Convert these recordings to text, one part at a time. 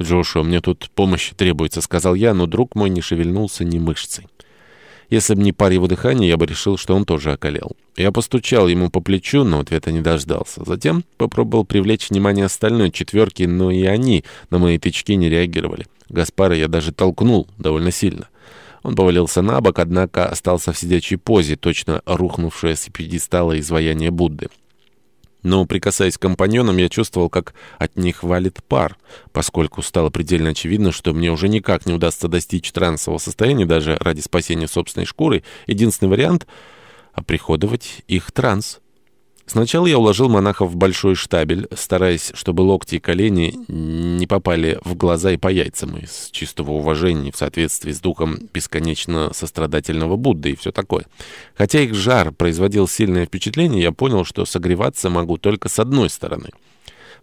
«Джошуа, мне тут помощь требуется», — сказал я, но друг мой не шевельнулся ни мышцей. Если бы не пар его дыхания, я бы решил, что он тоже околел. Я постучал ему по плечу, но ответа не дождался. Затем попробовал привлечь внимание остальной четверки, но и они на мои тычки не реагировали. Гаспара я даже толкнул довольно сильно. Он повалился на бок, однако остался в сидячей позе, точно рухнувшее с пьедестала изваяние Будды. Но, прикасаясь к компаньонам, я чувствовал, как от них валит пар, поскольку стало предельно очевидно, что мне уже никак не удастся достичь трансового состояния даже ради спасения собственной шкуры. Единственный вариант — оприходовать их транс. Сначала я уложил монахов в большой штабель, стараясь, чтобы локти и колени не попали в глаза и по яйцам, из чистого уважения в соответствии с духом бесконечно сострадательного Будды и все такое. Хотя их жар производил сильное впечатление, я понял, что согреваться могу только с одной стороны.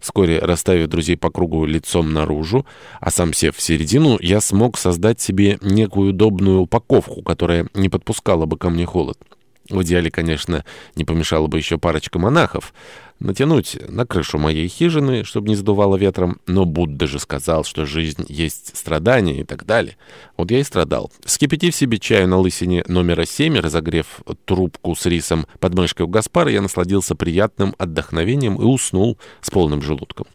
Вскоре, расставив друзей по кругу лицом наружу, а сам сев в середину, я смог создать себе некую удобную упаковку, которая не подпускала бы ко мне холод. В идеале, конечно, не помешало бы еще парочка монахов натянуть на крышу моей хижины, чтобы не сдувало ветром, но Будда же сказал, что жизнь есть страдания и так далее. Вот я и страдал. Скипятив себе чаю на лысине номера 7, разогрев трубку с рисом под мышкой у Гаспара, я насладился приятным отдохновением и уснул с полным желудком.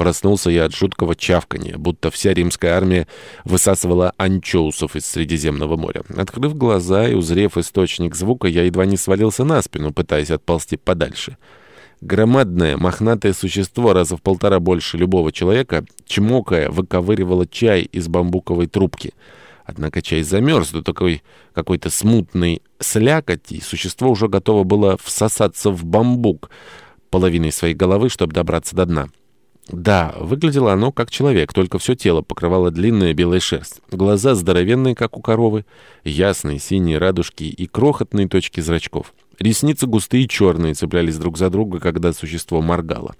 Проснулся я от жуткого чавкания, будто вся римская армия высасывала анчоусов из Средиземного моря. Открыв глаза и узрев источник звука, я едва не свалился на спину, пытаясь отползти подальше. Громадное, мохнатое существо, раза в полтора больше любого человека, чмокая, выковыривало чай из бамбуковой трубки. Однако чай замерз до такой какой-то смутной слякоти, и существо уже готово было всосаться в бамбук половиной своей головы, чтобы добраться до дна. Да, выглядело оно как человек, только все тело покрывало длинная белая шерсть. Глаза здоровенные, как у коровы, ясные синие радужки и крохотные точки зрачков. Ресницы густые и черные цеплялись друг за друга, когда существо моргало.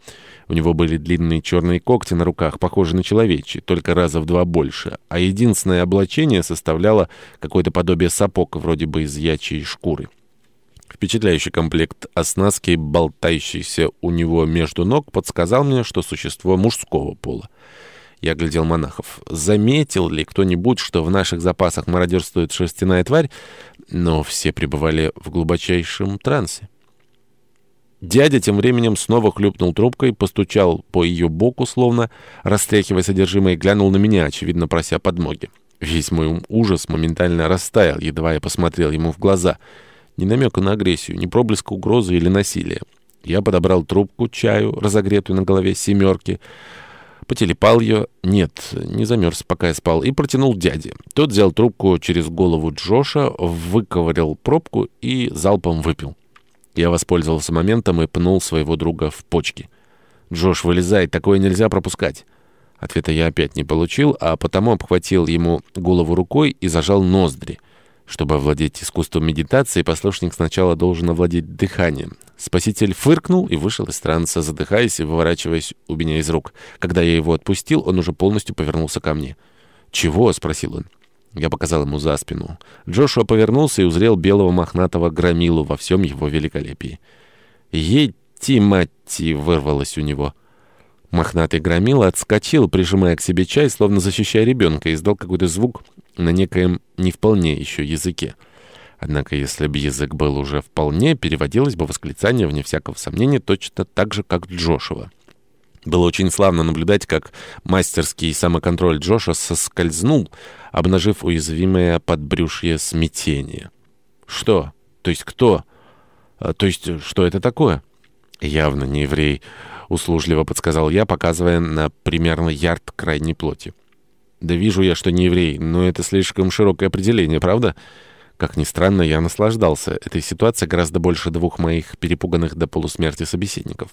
У него были длинные черные когти на руках, похожие на человечьи, только раза в два больше, а единственное облачение составляло какое-то подобие сапог, вроде бы из ячьей шкуры. Впечатляющий комплект оснастки, болтающийся у него между ног, подсказал мне, что существо мужского пола. Я глядел монахов. Заметил ли кто-нибудь, что в наших запасах мародерствует шерстяная тварь? Но все пребывали в глубочайшем трансе. Дядя тем временем снова хлюпнул трубкой, постучал по ее боку, словно растряхивая содержимое, и глянул на меня, очевидно, прося подмоги. Весь мой ужас моментально растаял, едва я посмотрел ему в глаза — ни намека на агрессию, ни проблеска угрозы или насилия. Я подобрал трубку чаю, разогретую на голове семерки, потелепал ее, нет, не замерз, пока я спал, и протянул дяде. Тот взял трубку через голову Джоша, выковырял пробку и залпом выпил. Я воспользовался моментом и пнул своего друга в почки. «Джош, вылезай, такое нельзя пропускать». Ответа я опять не получил, а потому обхватил ему голову рукой и зажал ноздри. Чтобы овладеть искусством медитации, послушник сначала должен овладеть дыханием. Спаситель фыркнул и вышел из транса, задыхаясь и выворачиваясь у меня из рук. Когда я его отпустил, он уже полностью повернулся ко мне. «Чего?» — спросил он. Я показал ему за спину. Джошуа повернулся и узрел белого мохнатого громилу во всем его великолепии. «Ети, мати!» — вырвалось у него. Мохнатый громила отскочил, прижимая к себе чай, словно защищая ребенка, и издал какой-то звук на некоем не вполне еще языке. Однако, если бы язык был уже вполне, переводилось бы восклицание, вне всякого сомнения, точно так же, как Джошуа. Было очень славно наблюдать, как мастерский самоконтроль Джоша соскользнул, обнажив уязвимое подбрюшье смятение. «Что? То есть кто? А, то есть что это такое?» «Явно не еврей», — услужливо подсказал я, показывая на примерно ярд крайней плоти. Да вижу я, что не еврей, но это слишком широкое определение, правда? Как ни странно, я наслаждался этой ситуацией гораздо больше двух моих перепуганных до полусмерти собеседников.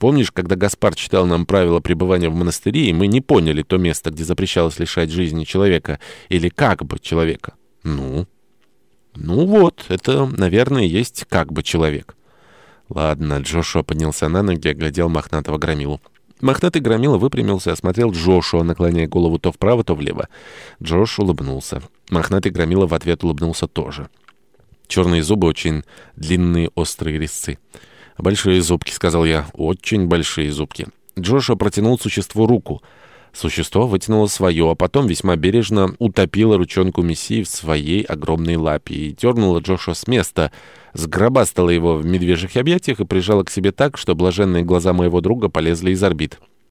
Помнишь, когда Гаспар читал нам правила пребывания в монастыре, и мы не поняли то место, где запрещалось лишать жизни человека, или как бы человека? Ну? Ну вот, это, наверное, есть как бы человек. Ладно, Джошуа поднялся на ноги оглядел мохнатого громилу. Мохнатый громила выпрямился осмотрел Джошуа, наклоняя голову то вправо, то влево. Джош улыбнулся. Мохнатый громила в ответ улыбнулся тоже. Черные зубы очень длинные острые резцы. «Большие зубки», — сказал я. «Очень большие зубки». Джошуа протянул существу руку. Существо вытянуло свое, а потом весьма бережно утопило ручонку Мессии в своей огромной лапе и дернуло Джошуа с места, сгробастало его в медвежьих объятиях и прижало к себе так, что блаженные глаза моего друга полезли из орбит.